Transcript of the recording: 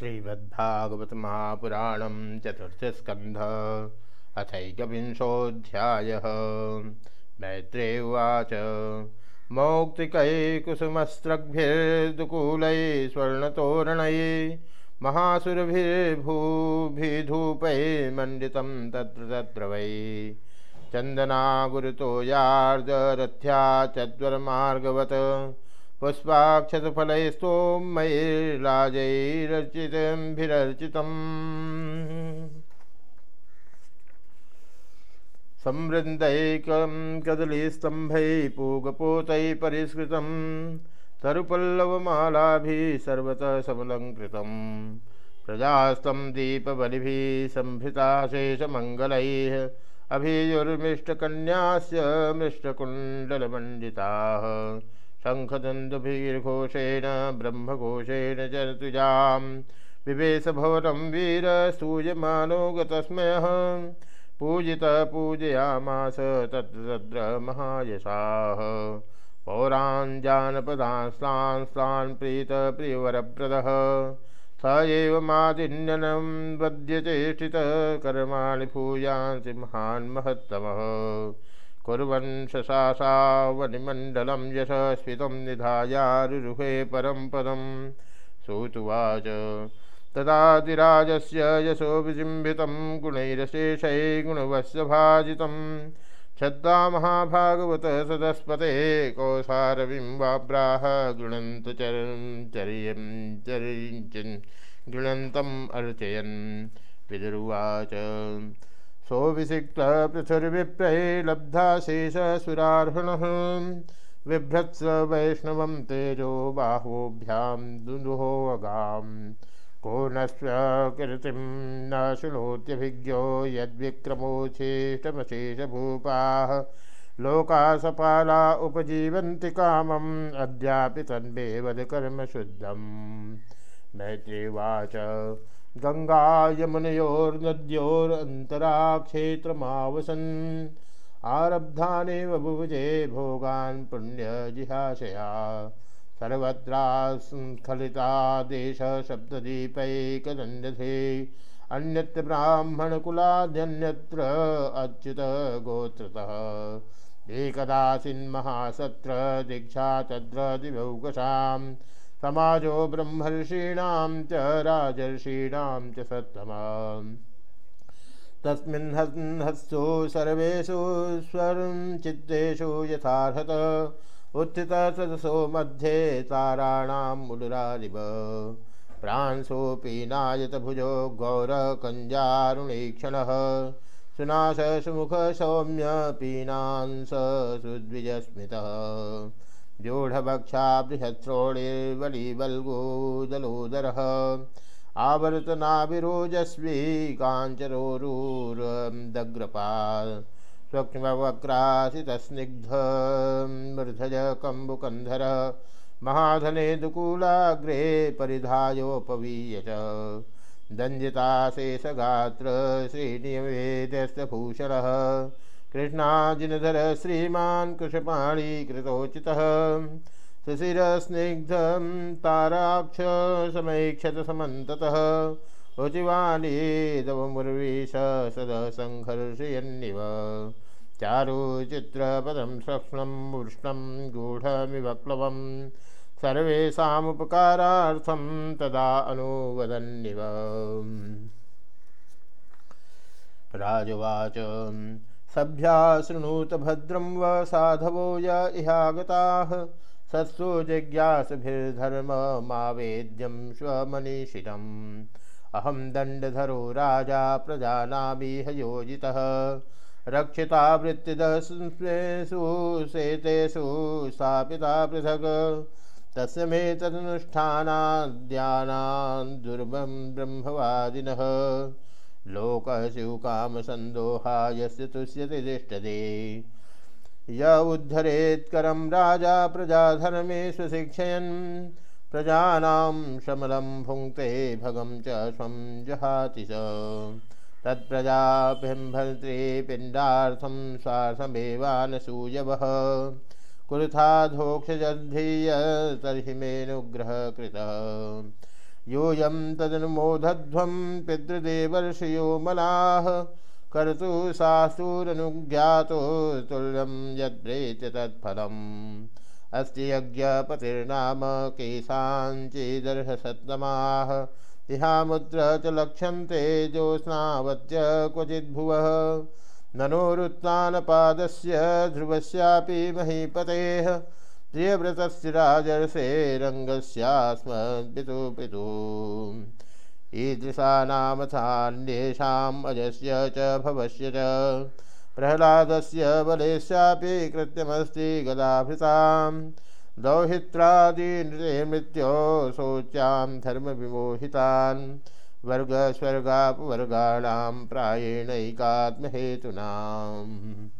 श्रीमद्भागवत महापुराण चतुर्थस्कंध अथैकविंशोऽध्याय। मैत्रे उवाच। मौक्तिकैकुसुमस्रग्भिर्दुकूलै स्वर्णतोरणै महासुरभिर्भूभिधूपै मण्डितं तत्र तत्र वै। चन्दना गुरुतोयार्दरथ्या चद्वरमार्गवत् पुष्पाक्षतफलैस्तोमैर्लाजैरर्चितभिरर्चितम् संवृन्दैकं कदलीस्तम्भैः पूगपोतैः परिष्कृतं तरुपल्लवमालाभिः सर्वतः समलङ्कृतं प्रजास्तं दीपबलिभिः सम्भृताशेषमङ्गलैः अभियुर्मिष्टकन्यास्य शङ्खदन्दुभिर्घोषेण ब्रह्मघोषेण चर्तुजां विवेशभवनं वीरस्तूयमानो गतस्मयः। पूजितः पूजयामास तत्र तत्र महायशाः। पौरान् जानपदांस्तान् प्रीतप्रियवरप्रदः स एव मादिन्यनं वद्यचेष्टितः, कर्माणि भूयांसि महान् महत्तमः। कुर्वन् शशासावनिमण्डलं यशस्वितं निधायारुरुहे परं पदं सूतुवाच। तदादिराजस्य यशो विजिम्बितं, गुणैरशेषै गुणवस्यभाजितं छद्दा महाभागवत सदस्पते, कौसारविं वाब्राह गृणन्तु चर्यं चरिञ्चन् गृणन्तम् अर्चयन्। पितुरुवाच सोऽभिषिक्तपृथुर्विप्रये लब्धाशेषसुरार्हणः बिभ्रत्स वैष्णवं तेजो बाहोभ्यां दुन्दुहोऽगाम् को न स्वकीर्तिं न शृणोत्यभिज्ञो यद्विक्रमोच्छेष्टमशेषभूपाः लोकासपाला उपजीवन्ति कामम् अद्यापि तन्मे वदकर्मशुद्धम् मैत्रीवाच गंगा यमुनयोर्नद्योरन्तराक्षेत्रमावसन् आरब्धानेव बुभुजे भोगान् पुण्यजिहाशया। सर्वत्रा देश देशशब्ददीपैकदण्डधे अन्यत्र ब्राह्मणकुलाद्यन्यत्र अच्युतगोत्रतः एकदासीन्महासत्र दीक्षा तद्र समाजो ब्रह्मर्षीणां च राजर्षीणां च सत्तमा। तस्मिन् हस्तु सर्वेषु स्वरं चित्तेषु यथार्हत। उत्थितसदसो मध्ये ताराणामुलुरारिव प्रांशोऽपि नायतभुजो गौरकञ्जारुणीक्षणः सुनाश सुमुख सौम्य पीनांस सुद्विजस्मितः। व्यूढभक्षा बृहत्श्रोणिर्वलिबल्गोदलोदरः आवर्तनाभिरोजस्वी काञ्चरोरूरदग्रपाल् सूक्ष्मवक्रासितस्निग्धमृधज कम्बुकन्धर महाधने दुकूलाग्रे परिधायोपवीय च दञ्जिताशेषगात्र श्रीनिवेदस्तभूषणः। कृष्णाजिनधर श्रीमान् कृशपाणी कृतोचितः। सुशिरस्निग्धं ताराक्ष समैक्षत समन्ततः रुचिवाणीदवमुर्वीश सदसङ्घर्षयन्निव चारुचित्रपदं सक्ष्णं उष्णं गूढमिवक्लवं सर्वेषामुपकारार्थं तदा अनुवदन्निव। राजवाच। सभ्या शृणुत भद्रम व साधवो य इहागताः। सत्सु जिज्ञासभिर्धर्ममावेद्यं स्वमनीषिणम् अहं दण्डधरो राजा प्रजानामिह योजितः। रक्षिता वृत्तिदस्मेषु शेतेषु स्थापिता पृथक्। तस्य मे ब्रह्मवादिनः। लोकशिवकामसन्दोहा यस्य तुष्यति तिष्ठते य उद्धरेत्करं राजा प्रजाधर्मे स्वशिक्षयन् प्रजानां शमलं भुङ्क्ते भगं च स्वं जहाति स। तत्प्रजाभिम्भर्त्रे पिण्डार्थं स्वार्थमेवानसूयवः। कुरुथाधोक्षजद्धीय तर्हि मेऽनुग्रहः कृतः योऽयं तदनुमोदध्वं पितृदेवर्षयो मनाः कर्तु सासुरनुज्ञातो तुल्यं यद्रेत्य तत्फलम्। अस्ति यज्ञपतिर्नाम केशाञ्चिदर्हसत्तमाः इहामुद्र च लक्ष्यन्ते ज्योत्स्नावत्य क्वचिद्भुवः। ननोरुत्तानपादस्य ध्रुवस्यापि महीपतेः। प्रियव्रतस्य राजर्षे रङ्गस्यास्मद्पितु पितु। ईदृशानामथान्येषाम् अजस्य च भवस्य च। प्रह्लादस्य बलेस्यापि कृत्यमस्ति गदाभृतां दौहित्रादीनृते मृत्यो शोच्यां धर्मविमोहितान्। वर्गस्वर्गापवर्गाणां प्रायेणैकात्महेतूनाम्।